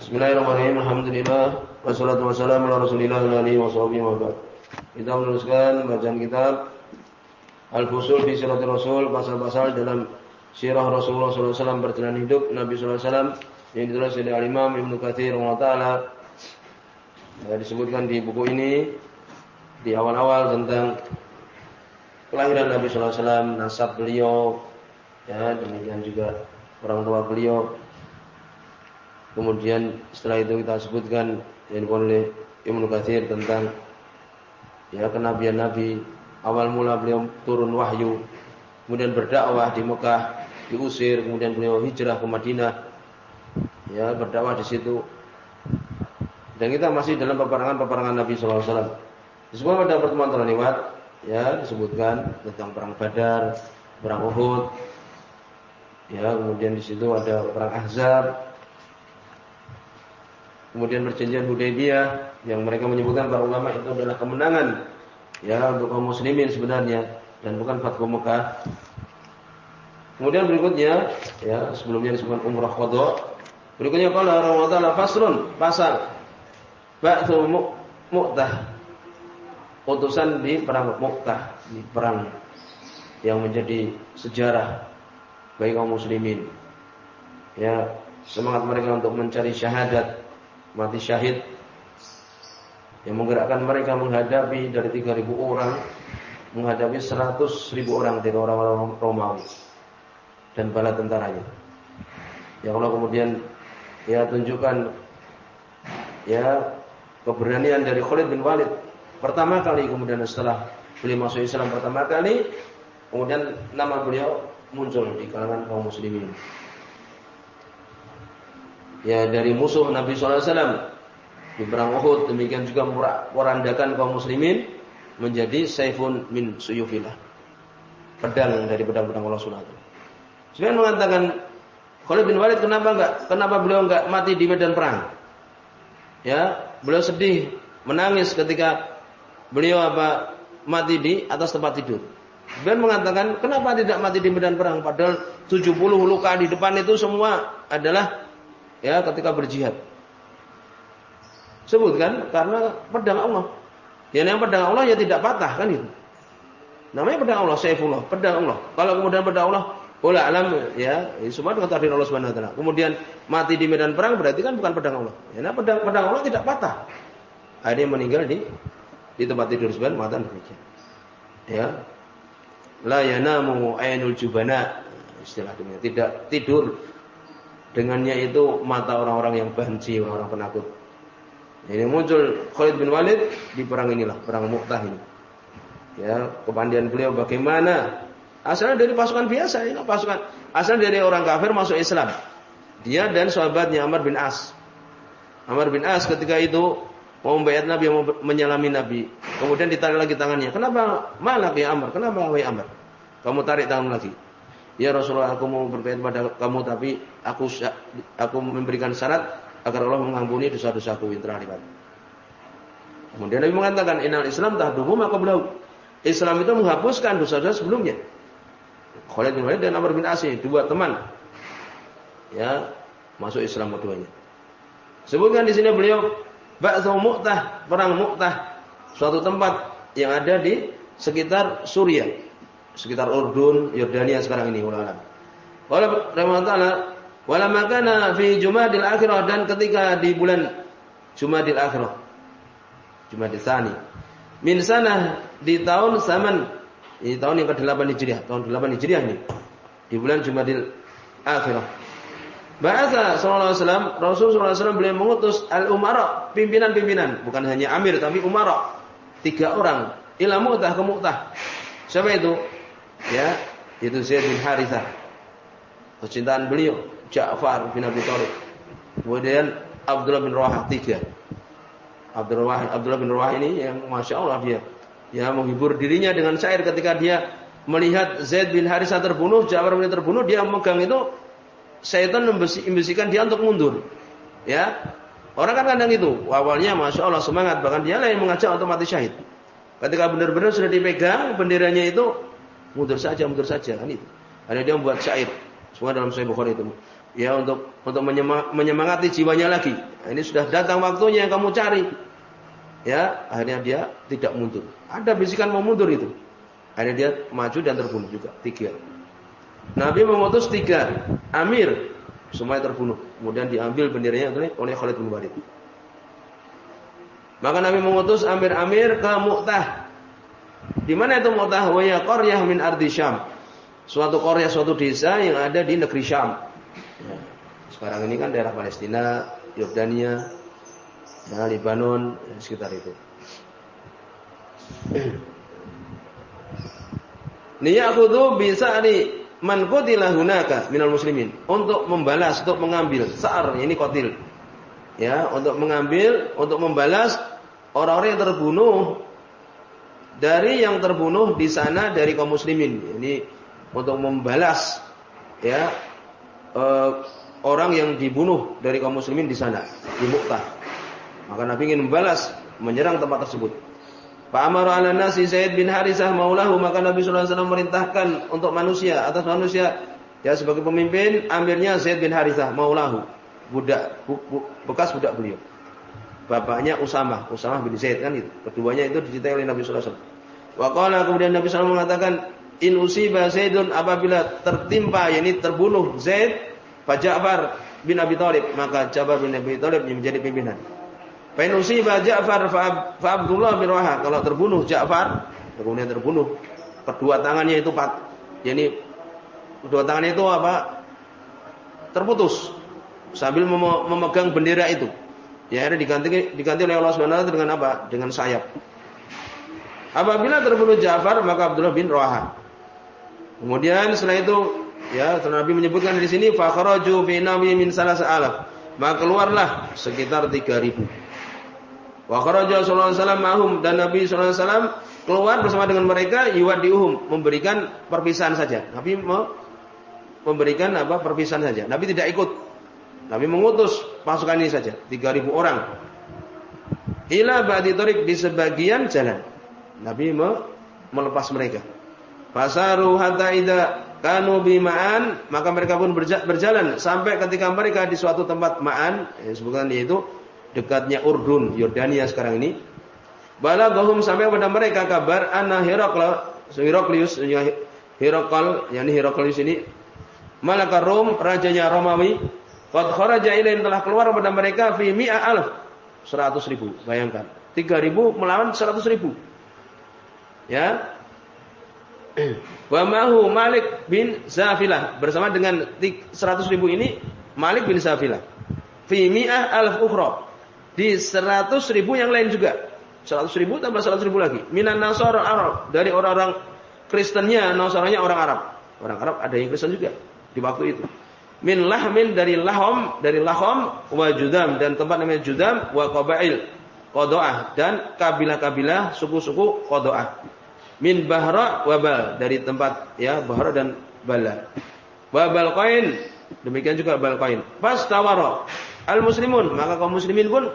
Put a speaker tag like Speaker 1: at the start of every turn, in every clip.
Speaker 1: Bismillahirrahmanirrahim. Alhamdulillah wassalatu wassalamu ala Rasulillah wa alihi washabihi wa ba'd. Kita meneruskan bacaan kitab Al-Fusul fi Siratul Rasul, pasal-pasal dalam sirah Rasulullah SAW perjalanan hidup Nabi SAW yang ditulis oleh Al-Imam Ibnu Katsir taala. Ya, disebutkan di buku ini di awal-awal tentang kelahiran Nabi SAW, nasab beliau, ya demikian juga orang tua beliau. Kemudian setelah itu kita sebutkan yang oleh Ibnu Katsir tentang ya kenabian Nabi. Awal mula beliau turun wahyu kemudian berdakwah di Mekah diusir kemudian beliau hijrah ke Madinah. Ya berdakwah di situ. Dan kita masih dalam peperangan-peperangan Nabi SAW. Disebutkan pada pertemuan terlewat ya disebutkan tentang perang Badar, perang Uhud, ya kemudian di situ ada perang Ahzab, kemudian perjanjian Hudaybiyah yang mereka menyebutkan para ulama itu adalah kemenangan ya untuk kaum muslimin sebenarnya dan bukan fatwa Mekah. Kemudian berikutnya ya sebelumnya disebutkan umrah qada. Berikutnya qala taala fasrun pasal ba'du mu'tah utusan di perang Mu'tah di perang yang menjadi sejarah bagi kaum muslimin. Ya, semangat mereka untuk mencari syahadat mati syahid yang menggerakkan mereka menghadapi dari 3000 orang menghadapi 100.000 orang dari orang-orang Romawi dan bala tentaranya. Ya Allah kemudian ya tunjukkan ya keberanian dari Khalid bin Walid pertama kali kemudian setelah beliau masuk Islam pertama kali kemudian nama beliau muncul di kalangan kaum muslimin ya dari musuh Nabi SAW di perang Uhud demikian juga merandakan kaum muslimin menjadi saifun min suyufillah pedang dari pedang-pedang Allah Subhanahu Sebenarnya mengatakan Khalid bin Walid kenapa enggak kenapa beliau enggak mati di medan perang? Ya beliau sedih menangis ketika beliau apa mati di atas tempat tidur. Ben mengatakan kenapa tidak mati di medan perang? Padahal 70 luka di depan itu semua adalah ya ketika berjihad. Sebutkan karena pedang Allah. Ya yang pedang Allah ya tidak patah kan itu. Namanya pedang Allah, Saifullah, pedang Allah. Kalau kemudian pedang Allah, bola alam ya, semua dengan takdir Allah Subhanahu. Kemudian mati di medan perang berarti kan bukan pedang Allah. Ya, nah pedang pedang Allah tidak patah. Yang meninggal di di tempat tidur sebenarnya mengatakan demikian. Ya. La yanamu ainul jubana istilah dunia. Tidak tidur Dengannya itu mata orang-orang yang banci, orang-orang penakut. Ini muncul Khalid bin Walid di perang inilah, perang Mu'tah ini. Ya, kepandian beliau bagaimana? Asalnya dari pasukan biasa, ini pasukan asal dari orang kafir masuk Islam. Dia dan sahabatnya Amr bin As. Amr bin As ketika itu mau membayar Nabi, mau menyalami Nabi. Kemudian ditarik lagi tangannya. Kenapa malak ya Amr? Kenapa wahai Amr? Kamu tarik tangan lagi. Ya Rasulullah aku mau berbayat pada kamu tapi aku aku memberikan syarat agar Allah mengampuni dosa-dosaku yang telah lewat. Kemudian Nabi mengatakan inal Islam tahdumu maka beliau Islam itu menghapuskan dosa-dosa sebelumnya. Khalid bin Walid dan Amr bin Asy dua teman ya masuk Islam keduanya. Sebutkan di sini beliau Ba'dhu Mu'tah, perang Mu'tah, suatu tempat yang ada di sekitar Suriah sekitar Urdun, Yordania sekarang ini ulama. Wala rahimahullah wala makana fi Jumadil akhirah dan ketika di bulan Jumadil akhirah. Jumadil tsani. Min sana di tahun zaman di tahun yang ke-8 Hijriah, tahun 8 Hijriah ini. Di bulan Jumadil akhirah. Bahasa sallallahu alaihi wasallam, Rasul sallallahu alaihi wasallam beliau mengutus al-umara, pimpinan-pimpinan, bukan hanya amir tapi umara. Tiga orang, ila Mu'tah ke Mu'tah. Siapa itu? Ya itu Zaid bin Harithah. Kecintaan beliau Ja'far bin Abi Thalib. Kemudian Abdullah bin Rawah tiga. Abdullah Abdullah bin Rawah ini yang masya Allah dia. Ya menghibur dirinya dengan syair ketika dia melihat Zaid bin Harithah terbunuh Ja'far bin terbunuh dia memegang itu setan membisikkan dia untuk mundur. Ya orang kan kadang itu awalnya masya Allah semangat bahkan dia lain mengajak mati syahid. Ketika benar-benar sudah dipegang benderanya itu mundur saja, mundur saja kan itu. Ada dia membuat syair. Semua dalam Sahih Bukhari itu. Ya untuk untuk menyemangati jiwanya lagi. Ini sudah datang waktunya yang kamu cari. Ya, akhirnya dia tidak mundur. Ada bisikan mau mundur itu. Akhirnya dia maju dan terbunuh juga. Tiga. Nabi mengutus tiga. Amir. Semuanya terbunuh. Kemudian diambil benderanya oleh Khalid bin Walid. Maka Nabi mengutus Amir-Amir ke Mu'tah. Di mana itu Mu'tah? Wa ya qaryah min ardi Syam. Suatu Korea, suatu desa yang ada di negeri Syam. Ya. Sekarang ini kan daerah Palestina, Yordania, dan Lebanon, sekitar itu. Niyakhudhu bisa di man qutila hunaka minal muslimin untuk membalas, untuk mengambil sa'ar ini kotil. Ya, untuk mengambil, untuk membalas orang-orang yang terbunuh dari yang terbunuh di sana dari kaum muslimin. Ini untuk membalas ya uh, orang yang dibunuh dari kaum muslimin di sana di Mu'tah. Maka Nabi ingin membalas menyerang tempat tersebut. Pak Amar ala nasi Zaid bin Harisah maulahu maka Nabi sallallahu alaihi wasallam merintahkan untuk manusia atas manusia ya sebagai pemimpin amirnya Zaid bin Harisah maulahu budak bu, bu, bekas budak beliau. Bapaknya Usama, Usama bin Zaid kan itu. Keduanya itu dicintai oleh Nabi sallallahu alaihi wasallam. Waqala kemudian Nabi sallallahu mengatakan in usiba Zaidun apabila tertimpa yakni terbunuh Zaid Pak Ja'far bin Abi Thalib maka Ja'far bin Abi Thalib menjadi pimpinan. Fa in usiba Ja'far fa Abdullah bin Rawaha kalau terbunuh Ja'far kemudian terbunuh kedua tangannya itu pat yakni kedua tangannya itu apa terputus sambil memegang bendera itu. Ya, akhirnya diganti diganti oleh Allah Subhanahu dengan apa? Dengan sayap. Apabila terbunuh Ja'far maka Abdullah bin Rawaha Kemudian setelah itu ya Nabi menyebutkan di sini fakhraju fi nawi min salasa alaf. Maka keluarlah sekitar 3000. Wa kharaja sallallahu alaihi wasallam mahum dan Nabi sallallahu alaihi wasallam keluar bersama dengan mereka yuwaddiuhum memberikan perpisahan saja. Nabi memberikan apa perpisahan saja. Nabi tidak ikut. Nabi mengutus pasukan ini saja 3000 orang. Ila ba'di di sebagian jalan. Nabi melepas mereka. Fasaru hatta ida kanu bima'an maka mereka pun berjalan sampai ketika mereka di suatu tempat ma'an yang sebutkan yaitu dekatnya Urdun Yordania sekarang ini. Balagahum sampai pada mereka kabar anna Heraklius Herakal yakni Heraklius ini Malaka Rom rajanya Romawi qad kharaja ilaihim telah keluar pada mereka fi mi'a alf 100 ribu. Bayangkan 3000 melawan 100 ribu ya Wa mahu Malik bin Zafilah bersama dengan 100 ribu ini Malik bin Zafilah. Fi mi'ah alf ukhra. Di 100 ribu yang lain juga. 100 ribu tambah 100 ribu lagi. Minan nasar Arab. Dari orang-orang Kristennya, Nasaranya orang Arab. Orang Arab ada yang Kristen juga di waktu itu. Min lahmin dari lahom, dari lahom wa judam dan tempat namanya judam wa qabail qadoah dan kabilah-kabilah suku-suku qadoah min bahra wabal dari tempat ya bahra dan bala. Wabal kain demikian juga bal kain. Pas tawaro al muslimun maka kaum muslimin pun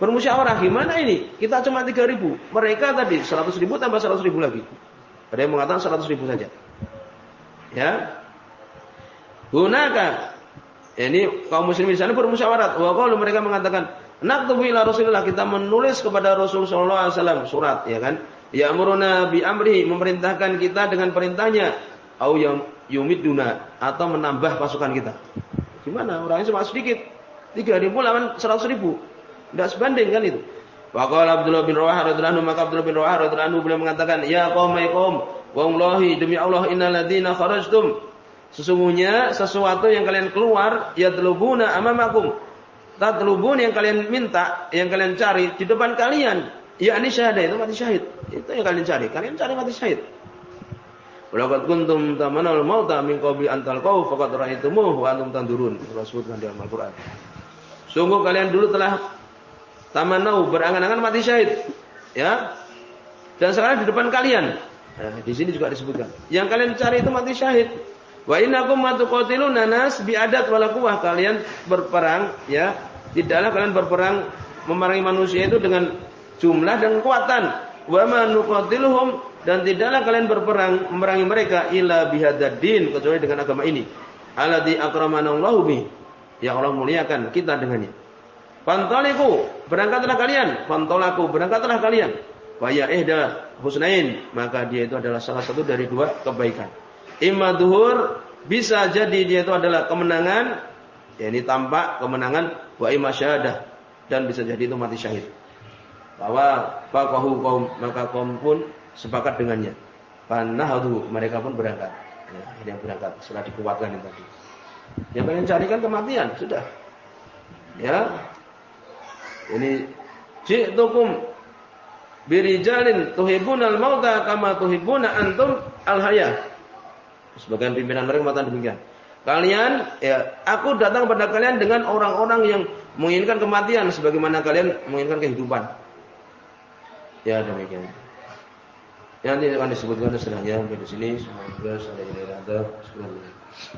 Speaker 1: bermusyawarah gimana ini? Kita cuma 3000. Mereka tadi 100 ribu tambah 100 ribu lagi. Ada yang mengatakan 100 ribu saja. Ya. Gunakan ini kaum muslimin sana bermusyawarah. Wa qalu mereka mengatakan, "Naktubu ila Rasulillah." Kita menulis kepada Rasul sallallahu alaihi wasallam surat, ya kan? Ya'muruna bi amri memerintahkan kita dengan perintahnya au yumiduna atau menambah pasukan kita. Gimana? Orangnya cuma sedikit. 3000 lawan 100 ribu. Tidak sebanding kan itu. Wa qala Abdullah bin Rawah radhiyallahu maka Abdullah bin Rawah radhiyallahu beliau mengatakan, "Ya qaumai qaum, wallahi demi Allah innal ladzina kharajtum" Sesungguhnya sesuatu yang kalian keluar ya telubuna amamakum. Tatlubun yang kalian minta, yang kalian cari di depan kalian Ya ini syahadah itu mati syahid. Itu yang kalian cari. Kalian cari mati syahid. Walakat kuntum tamanal mauta min qabli antal kau faqad ra'aitumuh wa antum tandurun. Allah sebutkan dalam Al-Qur'an. Sungguh kalian dulu telah tamanau berangan-angan mati syahid. Ya. Dan sekarang di depan kalian. Nah, di sini juga disebutkan. Yang kalian cari itu mati syahid. Wa innakum matuqatiluna nas bi adat wala Kalian berperang ya. Tidaklah kalian berperang memerangi manusia itu dengan jumlah dan kekuatan. Wa ma nuqatiluhum dan tidaklah kalian berperang memerangi mereka illa bihadadin kecuali dengan agama ini. Alladzi akramanallahu bi. Yang Allah muliakan kita dengannya. Fantaliku, berangkatlah kalian. Fantolaku, berangkatlah kalian. Faya ihda husnain, maka dia itu adalah salah satu dari dua kebaikan. Imma duhur, bisa jadi dia itu adalah kemenangan, ya ini tampak kemenangan wa imma syahadah dan bisa jadi itu mati syahid. Bahwa faqahu kaum maka kaum pun sepakat dengannya. Fanahadu mereka pun berangkat. Ya, yang berangkat setelah dikuatkan ini tadi. Yang kalian carikan kematian sudah. Ya. Ini ji'tukum birijalin tuhibunal mauta kama tuhibuna antum al-haya. Sebagian pimpinan mereka mengatakan demikian. Kalian ya, aku datang pada kalian dengan orang-orang yang menginginkan kematian sebagaimana kalian menginginkan kehidupan. Ya demikian. Yang ini akan disebutkan setelahnya di sini. Semoga sampai di daerah